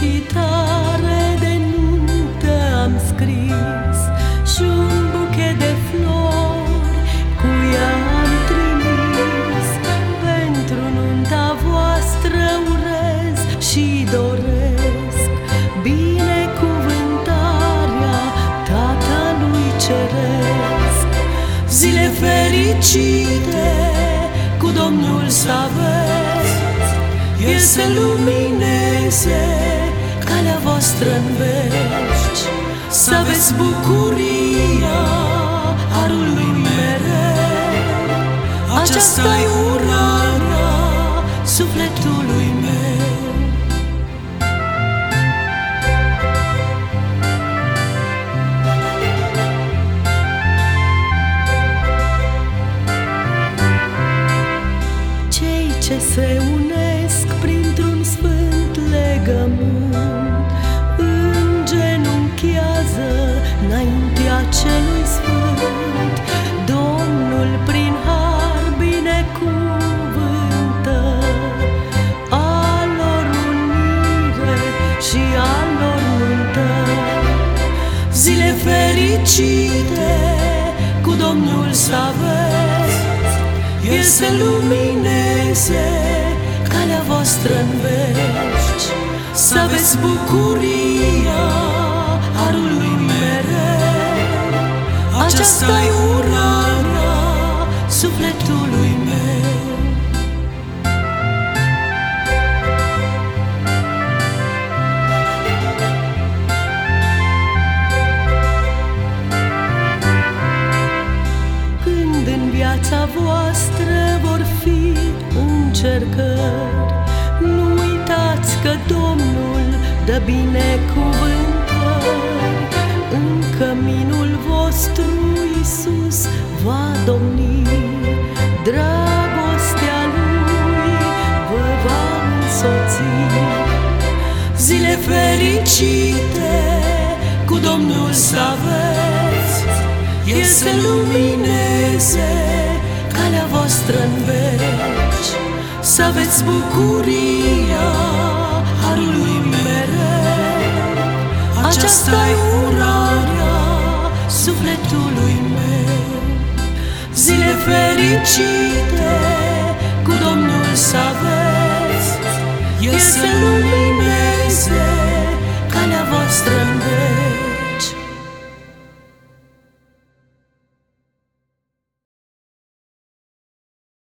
Și de nuntă am scris Și un buchet de flori cu ea am trimis. Pentru nunta voastră urez și doresc Binecuvântarea Tatălui Ceresc. Zile fericite cu Domnul să aveți El să lumineze calea voastră în vești Să aveți bucuria harului mereu. Aceasta-i urarea sufletului meu. Cei ce se unesc printr-un sfânt legământ Îngenunchează înaintea celui sfânt. Domnul prin har binecuvântă A lor unire și a lor nuntă. Zile fericite cu Domnul să aveți. El să lumineze calea voastră în vești Să aveți bucuria harului mereu. Aceasta-i urarea sufletului meu. Când în viața voastră vor fi încercări, Nu uitați că Domnul dă binecuvântări. În căminul vostru Iisus va domni, Dragostea Lui vă va însoți. Zile fericite cu Domnul să aveți El să lumineze calea voastră în veci Să aveți bucuria harului mereu aceasta-i urarea sufletului meu. Zile fericite cu Domnul să aveți. El să lumineze calea voastră